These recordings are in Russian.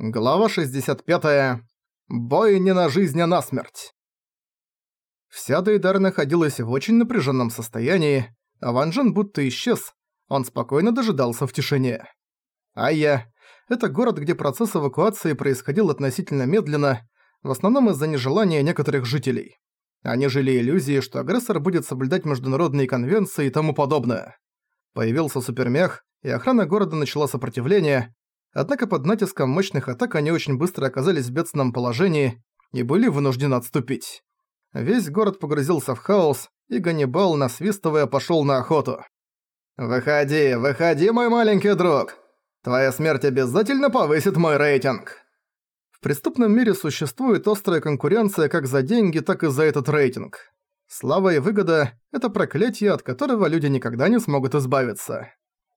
Глава 65. Бой не на жизнь, а на смерть. Вся Дейдар находилась в очень напряженном состоянии, а Ван Джен будто исчез, он спокойно дожидался в тишине. Айя — это город, где процесс эвакуации происходил относительно медленно, в основном из-за нежелания некоторых жителей. Они жили иллюзией, что агрессор будет соблюдать международные конвенции и тому подобное. Появился супермех, и охрана города начала сопротивление, Однако под натиском мощных атак они очень быстро оказались в бедственном положении и были вынуждены отступить. Весь город погрузился в хаос, и Ганнибал, насвистывая, пошёл на охоту. «Выходи, выходи, мой маленький друг! Твоя смерть обязательно повысит мой рейтинг!» В преступном мире существует острая конкуренция как за деньги, так и за этот рейтинг. Слава и выгода – это проклятие, от которого люди никогда не смогут избавиться.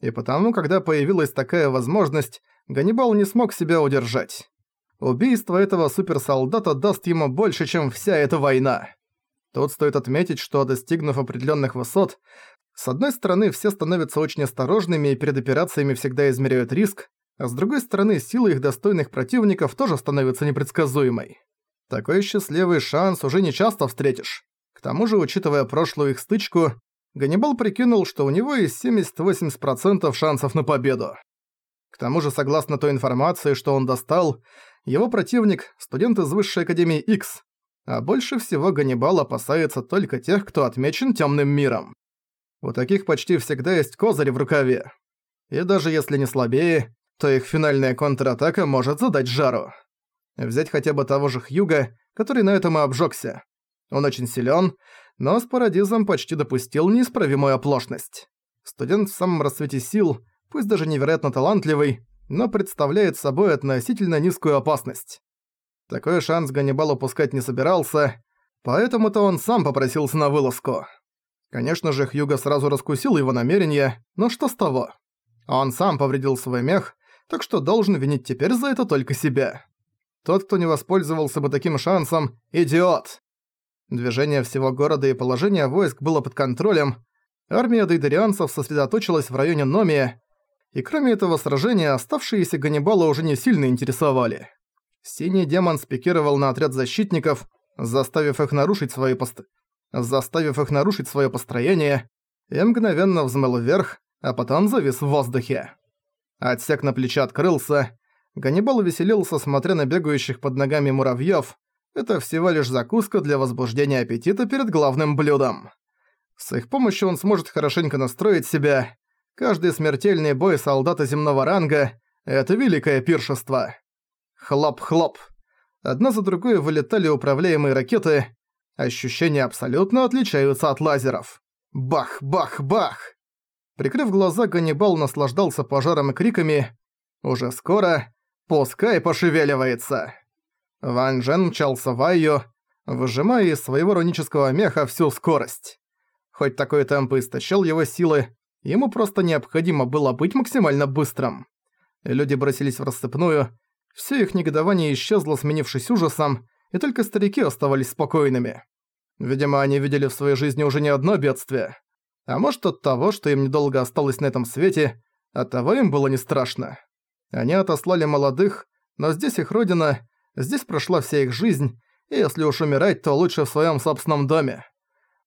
И потому, когда появилась такая возможность, Ганнибал не смог себя удержать. Убийство этого суперсолдата даст ему больше, чем вся эта война. Тут стоит отметить, что достигнув определенных высот, с одной стороны все становятся очень осторожными и перед операциями всегда измеряют риск, а с другой стороны сила их достойных противников тоже становится непредсказуемой. Такой счастливый шанс уже не часто встретишь. К тому же, учитывая прошлую их стычку, Ганнибал прикинул, что у него есть 70-80% шансов на победу. К тому же, согласно той информации, что он достал, его противник – студент из Высшей Академии X, а больше всего Ганнибал опасается только тех, кто отмечен темным миром. У таких почти всегда есть козырь в рукаве. И даже если не слабее, то их финальная контратака может задать жару. Взять хотя бы того же Хьюга, который на этом и обжёгся. Он очень силён, но с Парадизом почти допустил неисправимую оплошность. Студент в самом расцвете сил, пусть даже невероятно талантливый, но представляет собой относительно низкую опасность. Такой шанс Ганнибал упускать не собирался, поэтому-то он сам попросился на вылазку. Конечно же, Хьюго сразу раскусил его намерения, но что с того? Он сам повредил свой мех, так что должен винить теперь за это только себя. Тот, кто не воспользовался бы таким шансом – идиот. Движение всего города и положение войск было под контролем, армия дейдерианцев сосредоточилась в районе Номи, и кроме этого сражения оставшиеся Ганнибала уже не сильно интересовали. Синий демон спикировал на отряд защитников, заставив их нарушить свои пост... заставив их нарушить своё построение, и мгновенно взмыл вверх, а потом завис в воздухе. Отсек на плече открылся, Ганнибал веселился, смотря на бегающих под ногами муравьёв, это всего лишь закуска для возбуждения аппетита перед главным блюдом. С их помощью он сможет хорошенько настроить себя. Каждый смертельный бой солдата земного ранга – это великое пиршество. Хлоп-хлоп. Одна за другой вылетали управляемые ракеты. Ощущения абсолютно отличаются от лазеров. Бах-бах-бах! Прикрыв глаза, Ганнибал наслаждался пожаром и криками «Уже скоро, пускай пошевеливается!» Ван Джен мчался в Айо, выжимая из своего рунического меха всю скорость. Хоть такой темп и истощал его силы, ему просто необходимо было быть максимально быстрым. Люди бросились в рассыпную, все их негодование исчезло, сменившись ужасом, и только старики оставались спокойными. Видимо, они видели в своей жизни уже не одно бедствие. А может от того, что им недолго осталось на этом свете, от того им было не страшно. Они отослали молодых, но здесь их родина, Здесь прошла вся их жизнь, и если уж умирать, то лучше в своем собственном доме.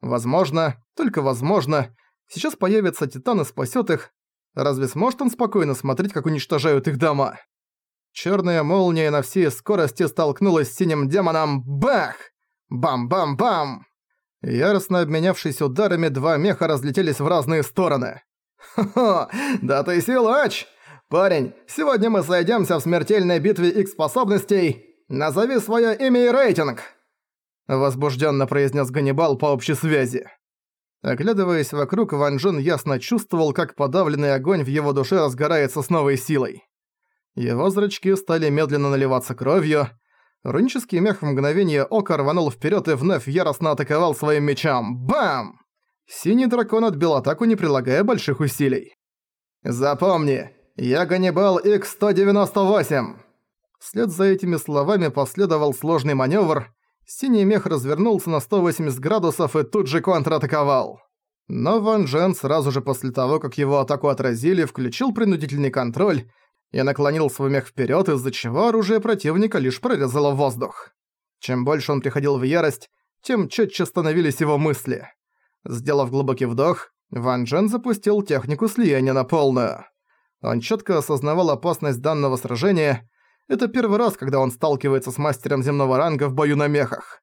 Возможно, только возможно, сейчас появится Титан и спасет их. Разве сможет он спокойно смотреть, как уничтожают их дома? Черная молния на всей скорости столкнулась с синим демоном. Бах! Бам-бам-бам! Яростно обменявшись ударами, два меха разлетелись в разные стороны. «Хо-хо! Да ты силач! Парень, сегодня мы сойдемся в смертельной битве их способностей «Назови своё имя и рейтинг!» Возбужденно произнес Ганнибал по общей связи. Оглядываясь вокруг, Ван Джен ясно чувствовал, как подавленный огонь в его душе разгорается с новой силой. Его зрачки стали медленно наливаться кровью. Рунический мех в мгновение ока рванул вперед и вновь яростно атаковал своим мечом. Бам! Синий дракон отбил атаку, не прилагая больших усилий. «Запомни, я Ганнибал X-198!» Вслед за этими словами последовал сложный маневр. Синий мех развернулся на 180 градусов и тут же контратаковал. Но Ван Джен сразу же после того, как его атаку отразили, включил принудительный контроль и наклонил свой мех вперед, из-за чего оружие противника лишь прорезало воздух. Чем больше он приходил в ярость, тем четче становились его мысли. Сделав глубокий вдох, Ван Джен запустил технику слияния на полную. Он четко осознавал опасность данного сражения. Это первый раз, когда он сталкивается с мастером земного ранга в бою на мехах.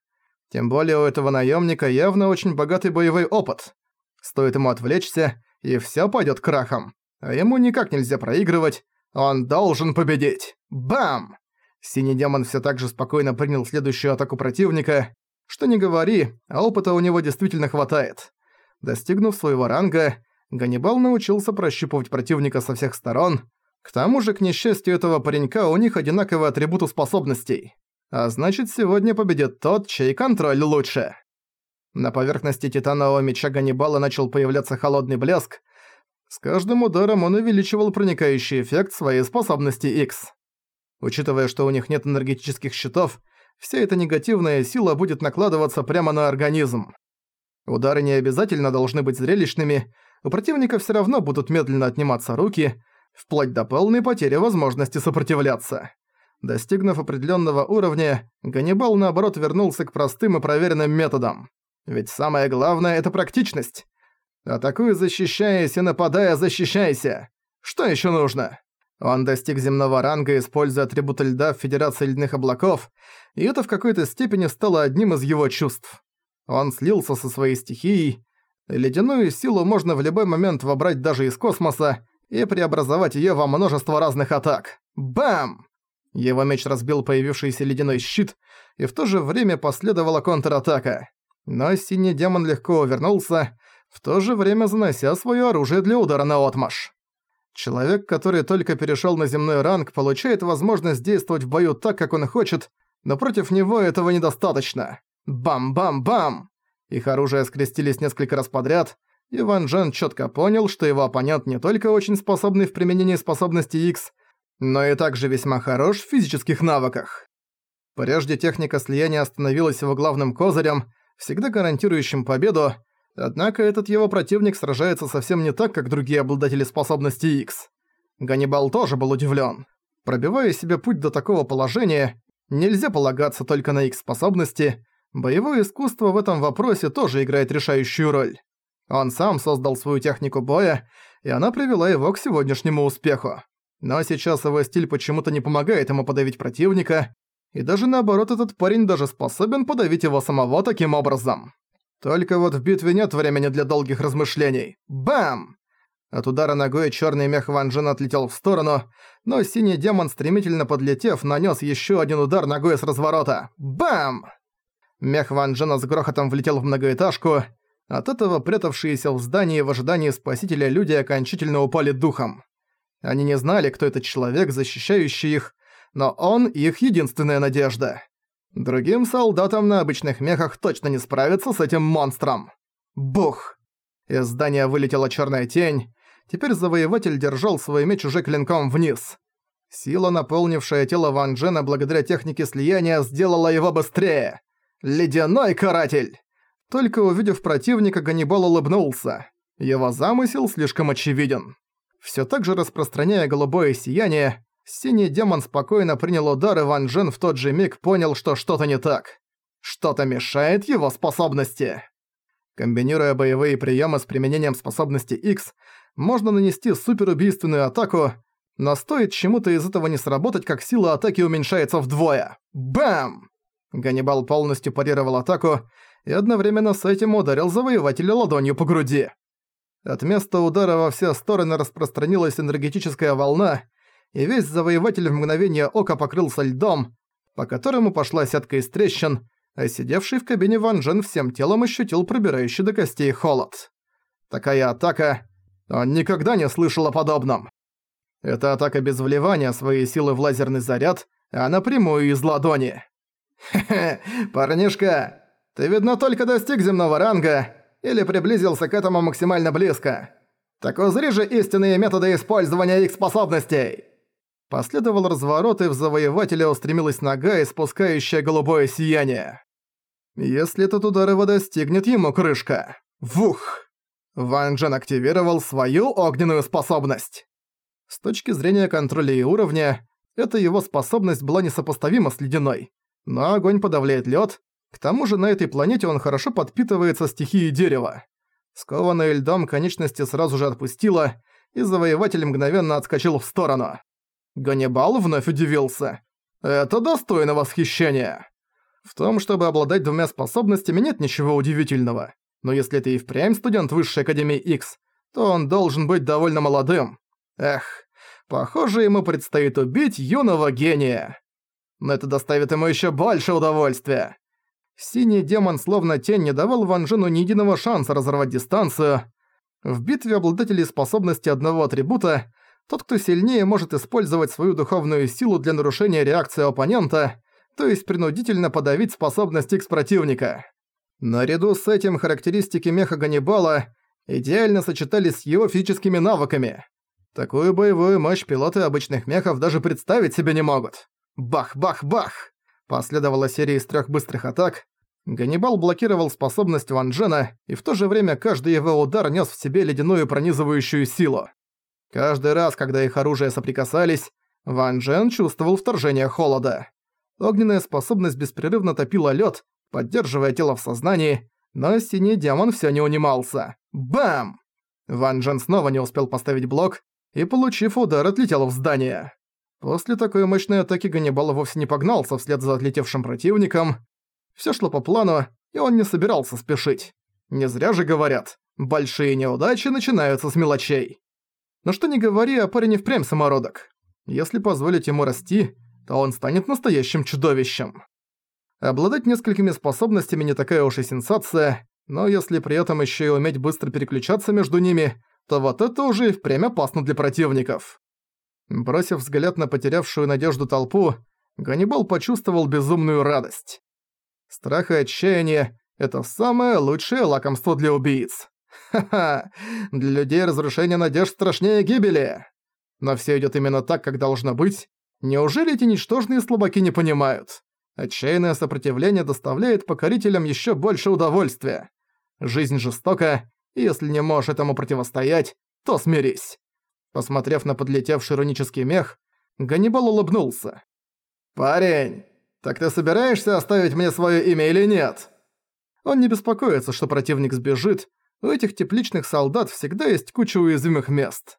Тем более у этого наемника явно очень богатый боевой опыт. Стоит ему отвлечься, и все пойдет крахом. А ему никак нельзя проигрывать. Он должен победить. Бам! Синий демон все так же спокойно принял следующую атаку противника. Что не говори, а опыта у него действительно хватает. Достигнув своего ранга, Ганнибал научился прощупывать противника со всех сторон. К тому же, к несчастью этого паренька, у них одинаковые атрибуты способностей. А значит, сегодня победит тот, чей контроль лучше. На поверхности титанового меча Ганнибала начал появляться холодный блеск. С каждым ударом он увеличивал проникающий эффект своей способности X. Учитывая, что у них нет энергетических щитов, вся эта негативная сила будет накладываться прямо на организм. Удары не обязательно должны быть зрелищными, у противника всё равно будут медленно отниматься руки, вплоть до полной потери возможности сопротивляться. Достигнув определенного уровня, Ганнибал наоборот вернулся к простым и проверенным методам. Ведь самое главное – это практичность. Атакуй, защищаясь, и нападая, защищайся. Что еще нужно? Он достиг земного ранга, используя атрибуты льда в Федерации Ледяных Облаков, и это в какой-то степени стало одним из его чувств. Он слился со своей стихией. Ледяную силу можно в любой момент вобрать даже из космоса и преобразовать её во множество разных атак. Бам! Его меч разбил появившийся ледяной щит, и в то же время последовала контратака. Но синий демон легко увернулся, в то же время занося своё оружие для удара на отмаш. Человек, который только перешёл на земной ранг, получает возможность действовать в бою так, как он хочет, но против него этого недостаточно. Бам-бам-бам! Их оружия скрестились несколько раз подряд, и Ван Джен чётко понял, что его оппонент не только очень способный в применении способности X, но и также весьма хорош в физических навыках. Прежде техника слияния становилась его главным козырем, всегда гарантирующим победу, однако этот его противник сражается совсем не так, как другие обладатели способности X. Ганнибал тоже был удивлен. Пробивая себе путь до такого положения, нельзя полагаться только на X-способности, боевое искусство в этом вопросе тоже играет решающую роль. Он сам создал свою технику боя, и она привела его к сегодняшнему успеху. Но сейчас его стиль почему-то не помогает ему подавить противника, и даже наоборот этот парень даже способен подавить его самого таким образом. Только вот в битве нет времени для долгих размышлений. Бам! От удара ногой черный мех Ван Джен отлетел в сторону, но синий демон, стремительно подлетев, нанес еще один удар ногой с разворота. Бам! Мех Ван Джена с грохотом влетел в многоэтажку. От этого прятавшиеся в здании в ожидании спасителя люди окончательно упали духом. Они не знали, кто этот человек, защищающий их, но он их единственная надежда. Другим солдатам на обычных мехах точно не справиться с этим монстром. Бух! Из здания вылетела черная тень. Теперь завоеватель держал свой меч уже клинком вниз. Сила, наполнившая тело Ван Джена благодаря технике слияния, сделала его быстрее. «Ледяной каратель!» Только увидев противника, Ганнибал улыбнулся. Его замысел слишком очевиден. Всё так же распространяя голубое сияние, синий демон спокойно принял удар, и Ван Джен в тот же миг понял, что что-то не так. Что-то мешает его способности. Комбинируя боевые приемы с применением способности X, можно нанести суперубийственную атаку, но стоит чему-то из этого не сработать, как сила атаки уменьшается вдвое. Бам! Ганнибал полностью парировал атаку и одновременно с этим ударил завоевателя ладонью по груди. От места удара во все стороны распространилась энергетическая волна, и весь завоеватель в мгновение ока покрылся льдом, по которому пошла сетка из трещин, а сидевший в кабине Ван Джен всем телом ощутил пробирающий до костей холод. Такая атака... Он никогда не слышал о подобном. Это атака без вливания своей силы в лазерный заряд, а напрямую из ладони. «Хе-хе, парнишка, ты, видно, только достиг земного ранга, или приблизился к этому максимально близко. Так узри же истинные методы использования их способностей!» Последовал разворот, и в завоевателя устремилась нога, испускающая голубое сияние. Если этот удар его достигнет ему крышка. Вух! Ван Джен активировал свою огненную способность. С точки зрения контроля и уровня, эта его способность была несопоставима с ледяной. Но огонь подавляет лед. К тому же на этой планете он хорошо подпитывается стихией дерева. Скованная льдом конечности сразу же отпустила, и завоеватель мгновенно отскочил в сторону. Ганнибал вновь удивился. «Это достойно восхищения!» В том, чтобы обладать двумя способностями, нет ничего удивительного. Но если ты и впрямь студент Высшей Академии X, то он должен быть довольно молодым. Эх, похоже, ему предстоит убить юного гения. Но это доставит ему еще больше удовольствия. Синий демон словно тень не давал Ван Джену ни единого шанса разорвать дистанцию. В битве обладателей способности одного атрибута тот, кто сильнее, может использовать свою духовную силу для нарушения реакции оппонента, то есть принудительно подавить способность X противника. Наряду с этим характеристики меха Ганнибала идеально сочетались с его физическими навыками. Такую боевую мощь пилоты обычных мехов даже представить себе не могут. Бах-бах-бах! Последовала серия из трех быстрых атак. Ганнибал блокировал способность Ван Джена, и в то же время каждый его удар нес в себе ледяную пронизывающую силу. Каждый раз, когда их оружия соприкасались, Ван Джен чувствовал вторжение холода. Огненная способность беспрерывно топила лед, поддерживая тело в сознании, но синий демон все не унимался. Бам! Ван Джен снова не успел поставить блок и, получив удар, отлетел в здание. После такой мощной атаки Ганнибал вовсе не погнался вслед за отлетевшим противником. Все шло по плану, и он не собирался спешить. Не зря же говорят, большие неудачи начинаются с мелочей. Но что ни говори, а парень и впрямь самородок. Если позволить ему расти, то он станет настоящим чудовищем. Обладать несколькими способностями не такая уж и сенсация, но если при этом еще и уметь быстро переключаться между ними, то вот это уже и впрямь опасно для противников. Бросив взгляд на потерявшую надежду толпу, Ганнибал почувствовал безумную радость. Страх и отчаяние — это самое лучшее лакомство для убийц. Ха-ха, для людей разрушение надежд страшнее гибели. Но все идет именно так, как должно быть. Неужели эти ничтожные слабаки не понимают? Отчаянное сопротивление доставляет покорителям еще больше удовольствия. Жизнь жестока, и если не можешь этому противостоять, то смирись. Посмотрев на подлетевший иронический мех, Ганнибал улыбнулся. «Парень, так ты собираешься оставить мне свое имя или нет?» Он не беспокоится, что противник сбежит, у этих тепличных солдат всегда есть куча уязвимых мест.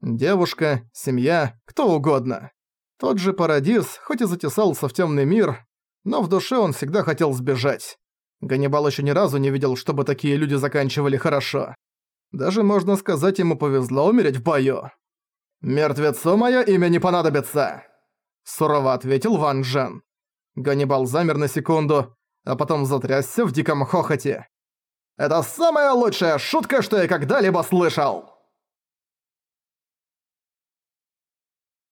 Девушка, семья, кто угодно. Тот же Парадис, хоть и затесался в темный мир, но в душе он всегда хотел сбежать. Ганнибал еще ни разу не видел, чтобы такие люди заканчивали хорошо. Даже, можно сказать, ему повезло умереть в бою. «Мертвецу мое имя не понадобится!» Сурово ответил Ван Джен. Ганнибал замер на секунду, а потом затрясся в диком хохоте. «Это самая лучшая шутка, что я когда-либо слышал!»